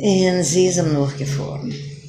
En sie ist nog.